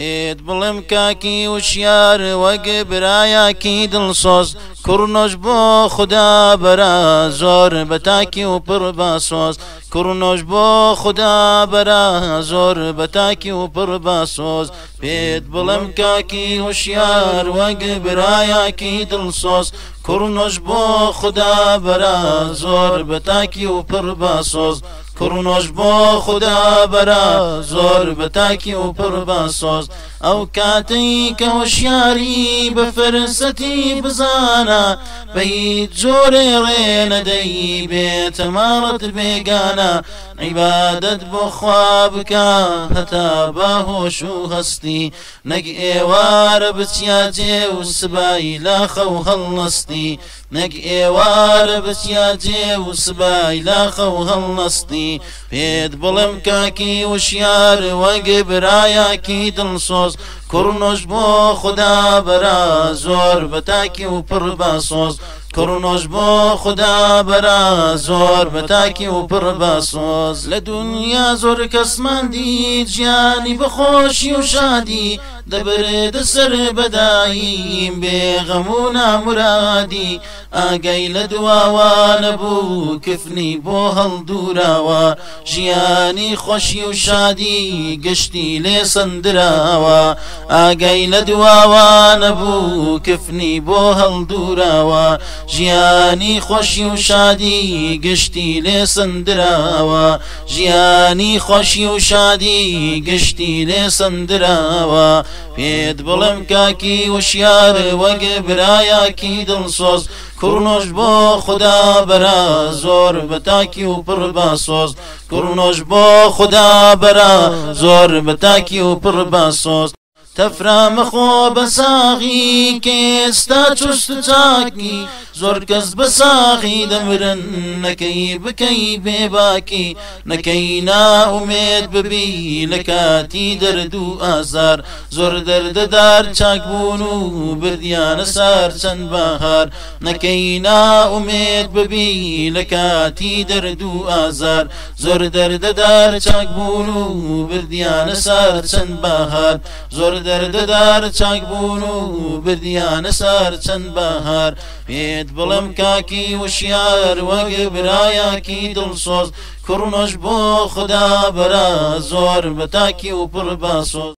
ئێت بڵێم کاکی وشیار وەگ برایەکی دڵسۆز کوڕنۆش بۆ خوددا بەرە زۆر بە تاکی و پڕ باسۆز کوڕنۆش بۆ خوددا بەرە زۆر بە تاکی و پڕ باسۆز پێت بڵم کاکی وشیار وەگ برایەکی دڵسۆز کوڕنۆش بۆ خوددا بەرە زۆر بە تاکی و پڕ باسۆز. کوڕنۆش بۆ خدا بەرە زۆر بەتاکی و پڕ باسۆز ئەو کاتەی کەوەشیاری بە فرسەتی بزانە بە هیچ جۆرێ ڕێنەدەی بێتەماڵەت بێگانە عیبادت بۆ خوا بکە هەتا بەهۆش و هەستی نەگ ئێوارە بچیاجێ و سبایی لاخە و هەڵنستی نەک ئێوارە بەسیا جێ و سبای لاخە و هەڵنەستی پێت بڵم کاکی وشیار وەگە برایەکی دڵسۆز کوڕنۆش بۆ خدا بەرا زۆر بەتاکی و پڕ باسۆز کوڕنۆش بۆ خدا بەرا زۆر بەتاکی و پڕ باسۆز لە دنیا زۆر کەسمان دی ژیانی بەخۆشی و شادی دەبرێت سەر بەداییم بێغەمون نامرادی ئاگەی لە دواوە نەبوو کفنی بۆ هەڵدوراوە ژیانی خۆشی و شادی گشتی لێ سندراوە ئاگەی لە دواوە نەبوو کفنی بۆ هەڵدوراوە ژیانی خۆشی و شادی گشتی لێ سندراوە ژیانی خۆشی و شادی گشتی لێ سندراوە پێت بڵم کاکی وشیار وەگ برایەکی دڵسۆز کوڕنۆش بۆ خدا بەرە زۆر بەتاکی و پڕ باسۆز کوڕنۆش بۆ خدا بەرە زۆر بەتاکی و پڕ باسۆز تەفرا مەخۆ بە ساغی کێستا چشت چاکی زۆر کەس بە ساغی دەمرن نەکەی بکەی بێباکی نەکەی ناومێت ببی لە کاتی دەرد و ئازار زۆر دەردەدار چاکبوون و بردیانە سار چەند بەهار نەکەی ناومێت ببی لە کاتی دەرد و ئازار زۆر دەردەدار چاکبوون و بردیانە سار چەند بەهار زۆر دەردەدار چاک بوون و بردیانە سار چەند بەهار پێت بڵم کاکی وشیار وەگە برایەکی دڵسۆز کوڕنۆش بۆ خدا بەرا زۆر بەتاکی و پڕ باسۆز